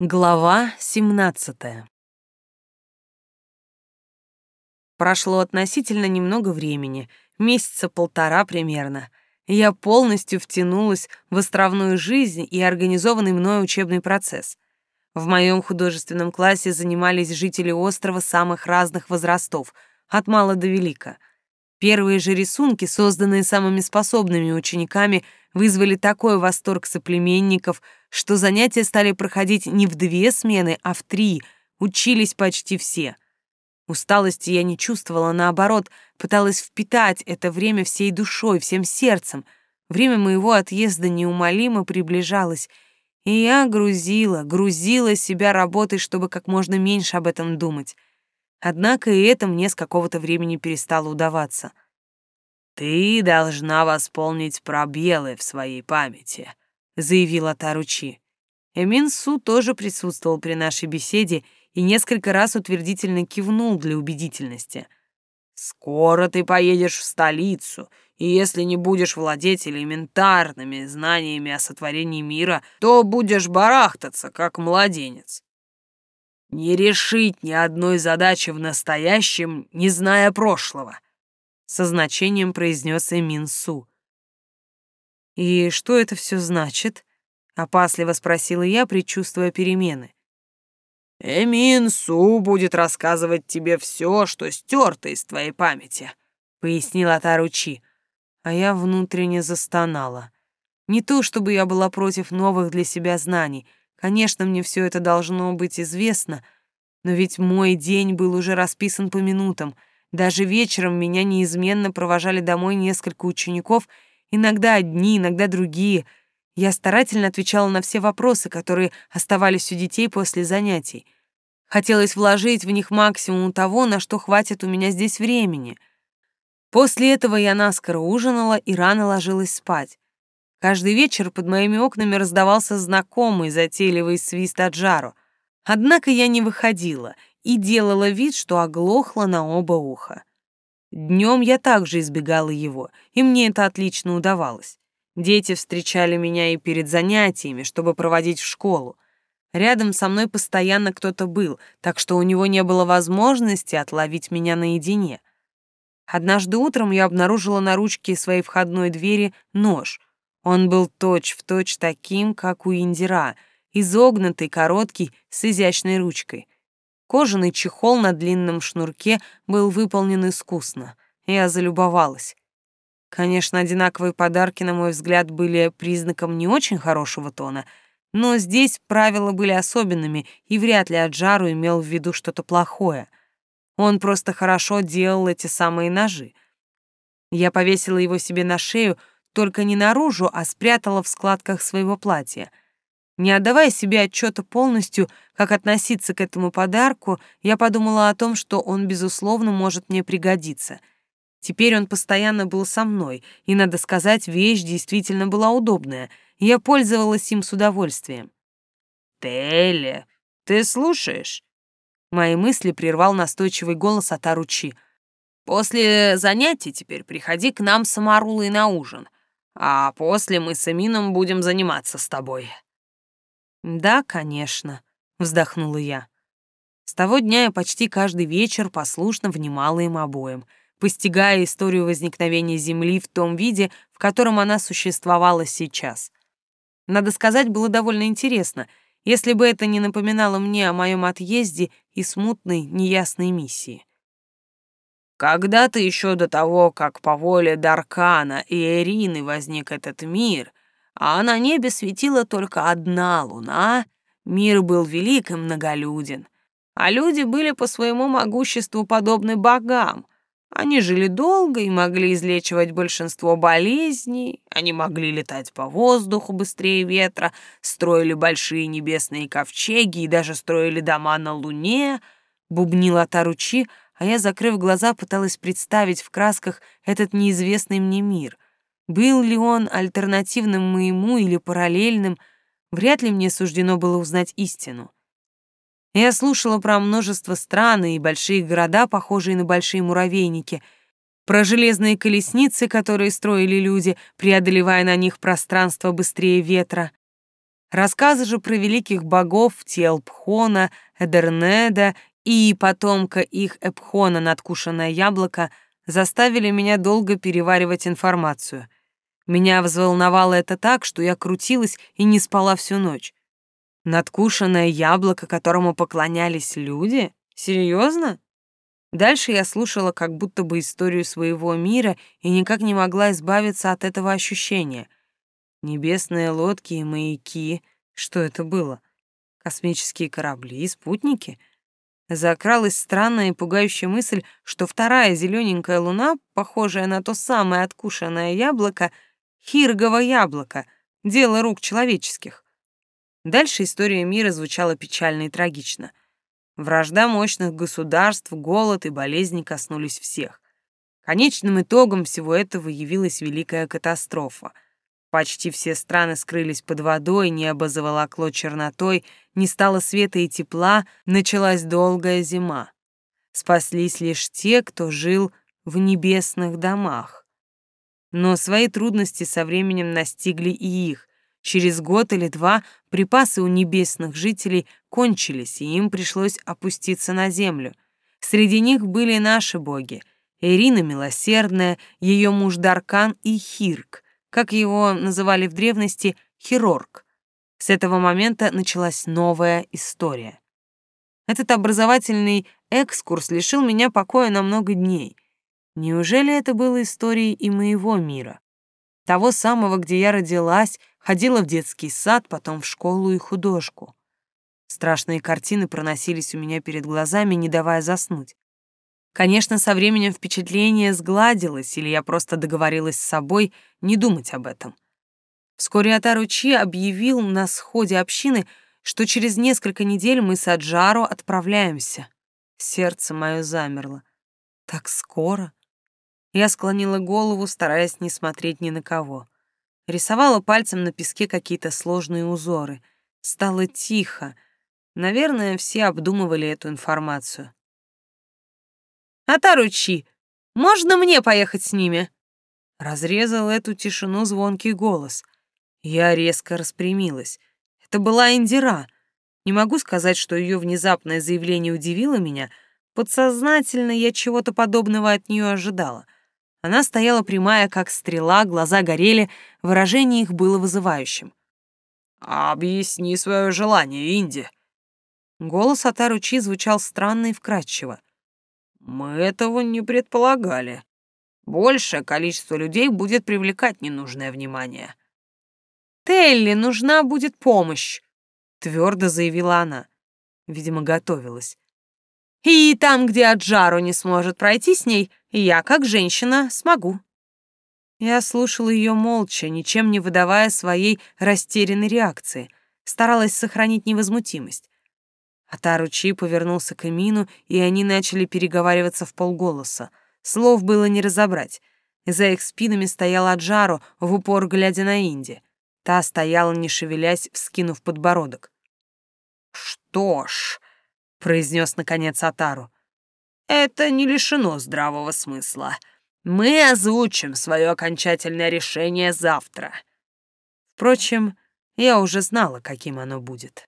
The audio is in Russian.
Глава 17 Прошло относительно немного времени, месяца полтора примерно. Я полностью втянулась в островную жизнь и организованный мной учебный процесс. В моем художественном классе занимались жители острова самых разных возрастов, от мала до велика. Первые же рисунки, созданные самыми способными учениками, вызвали такой восторг соплеменников, что занятия стали проходить не в две смены, а в три, учились почти все. Усталости я не чувствовала, наоборот, пыталась впитать это время всей душой, всем сердцем. Время моего отъезда неумолимо приближалось, и я грузила, грузила себя работой, чтобы как можно меньше об этом думать. Однако и это мне с какого-то времени перестало удаваться — «Ты должна восполнить пробелы в своей памяти», — заявила Таручи. Эмин Су тоже присутствовал при нашей беседе и несколько раз утвердительно кивнул для убедительности. «Скоро ты поедешь в столицу, и если не будешь владеть элементарными знаниями о сотворении мира, то будешь барахтаться, как младенец. Не решить ни одной задачи в настоящем, не зная прошлого» со значением произнес Эмин Су. «И что это все значит?» — опасливо спросила я, предчувствуя перемены. «Эмин Су будет рассказывать тебе все, что стерто из твоей памяти», — пояснила Таручи, а я внутренне застонала. Не то, чтобы я была против новых для себя знаний. Конечно, мне все это должно быть известно, но ведь мой день был уже расписан по минутам — даже вечером меня неизменно провожали домой несколько учеников, иногда одни, иногда другие. Я старательно отвечала на все вопросы, которые оставались у детей после занятий. Хотелось вложить в них максимум того, на что хватит у меня здесь времени. После этого я наскоро ужинала и рано ложилась спать. Каждый вечер под моими окнами раздавался знакомый затейливый свист от жару. Однако я не выходила — и делала вид, что оглохла на оба уха. Днем я также избегала его, и мне это отлично удавалось. Дети встречали меня и перед занятиями, чтобы проводить в школу. Рядом со мной постоянно кто-то был, так что у него не было возможности отловить меня наедине. Однажды утром я обнаружила на ручке своей входной двери нож. Он был точь-в-точь точь таким, как у Индира, изогнутый, короткий, с изящной ручкой — Кожаный чехол на длинном шнурке был выполнен искусно. Я залюбовалась. Конечно, одинаковые подарки, на мой взгляд, были признаком не очень хорошего тона, но здесь правила были особенными, и вряд ли Аджару имел в виду что-то плохое. Он просто хорошо делал эти самые ножи. Я повесила его себе на шею, только не наружу, а спрятала в складках своего платья — не отдавая себе отчета полностью, как относиться к этому подарку, я подумала о том, что он, безусловно, может мне пригодиться. Теперь он постоянно был со мной, и, надо сказать, вещь действительно была удобная, и я пользовалась им с удовольствием. «Телли, ты слушаешь?» Мои мысли прервал настойчивый голос от Аручи. «После занятий теперь приходи к нам с Амарулой на ужин, а после мы с Эмином будем заниматься с тобой». «Да, конечно», — вздохнула я. С того дня я почти каждый вечер послушно внимала им обоим, постигая историю возникновения Земли в том виде, в котором она существовала сейчас. Надо сказать, было довольно интересно, если бы это не напоминало мне о моем отъезде и смутной, неясной миссии. Когда-то еще до того, как по воле Даркана и Эрины возник этот мир, а на небе светила только одна луна, мир был велик и многолюден, а люди были по своему могуществу подобны богам. Они жили долго и могли излечивать большинство болезней, они могли летать по воздуху быстрее ветра, строили большие небесные ковчеги и даже строили дома на луне, бубнила Таручи, а я, закрыв глаза, пыталась представить в красках этот неизвестный мне мир — был ли он альтернативным моему или параллельным, вряд ли мне суждено было узнать истину. Я слушала про множество стран и большие города, похожие на большие муравейники, про железные колесницы, которые строили люди, преодолевая на них пространство быстрее ветра. Рассказы же про великих богов Телпхона, Эдернеда и потомка их Эпхона надкушенное яблоко заставили меня долго переваривать информацию. Меня взволновало это так, что я крутилась и не спала всю ночь. Надкушенное яблоко, которому поклонялись люди? Серьезно? Дальше я слушала как будто бы историю своего мира и никак не могла избавиться от этого ощущения. Небесные лодки и маяки. Что это было? Космические корабли и спутники? Закралась странная и пугающая мысль, что вторая зелененькая луна, похожая на то самое откушенное яблоко, хиргово яблоко, дело рук человеческих. Дальше история мира звучала печально и трагично. Вражда мощных государств, голод и болезни коснулись всех. Конечным итогом всего этого явилась великая катастрофа. Почти все страны скрылись под водой, небо заволокло чернотой, не стало света и тепла, началась долгая зима. Спаслись лишь те, кто жил в небесных домах. Но свои трудности со временем настигли и их. Через год или два припасы у небесных жителей кончились, и им пришлось опуститься на землю. Среди них были наши боги — Ирина Милосердная, ее муж Даркан и Хирк, как его называли в древности, Хирорг. С этого момента началась новая история. Этот образовательный экскурс лишил меня покоя на много дней. Неужели это было историей и моего мира? Того самого, где я родилась, ходила в детский сад, потом в школу и художку. Страшные картины проносились у меня перед глазами, не давая заснуть. Конечно, со временем впечатление сгладилось, или я просто договорилась с собой не думать об этом. Вскоре Атаручи объявил на сходе общины, что через несколько недель мы с Аджаро отправляемся. Сердце мое замерло. Так скоро? Я склонила голову, стараясь не смотреть ни на кого. Рисовала пальцем на песке какие-то сложные узоры. Стало тихо. Наверное, все обдумывали эту информацию. «Атаручи, можно мне поехать с ними?» Разрезал эту тишину звонкий голос. Я резко распрямилась. Это была Индира. Не могу сказать, что ее внезапное заявление удивило меня. Подсознательно я чего-то подобного от нее ожидала — она стояла прямая, как стрела, глаза горели, выражение их было вызывающим. «Объясни свое желание, Инди». Голос Атару Чи звучал странно и вкрадчиво. «Мы этого не предполагали. Большее количество людей будет привлекать ненужное внимание». «Телли, нужна будет помощь», — твердо заявила она. Видимо, готовилась. «И там, где Аджару не сможет пройти с ней, я, как женщина, смогу». Я слушала ее молча, ничем не выдавая своей растерянной реакции, старалась сохранить невозмутимость. Атару Чи повернулся к Эмину, и они начали переговариваться в полголоса. Слов было не разобрать. За их спинами стояла Аджару, в упор глядя на Инди. Та стояла, не шевелясь, вскинув подбородок. «Что ж», — произнес наконец Атару, это не лишено здравого смысла. Мы озвучим свое окончательное решение завтра. Впрочем, я уже знала, каким оно будет.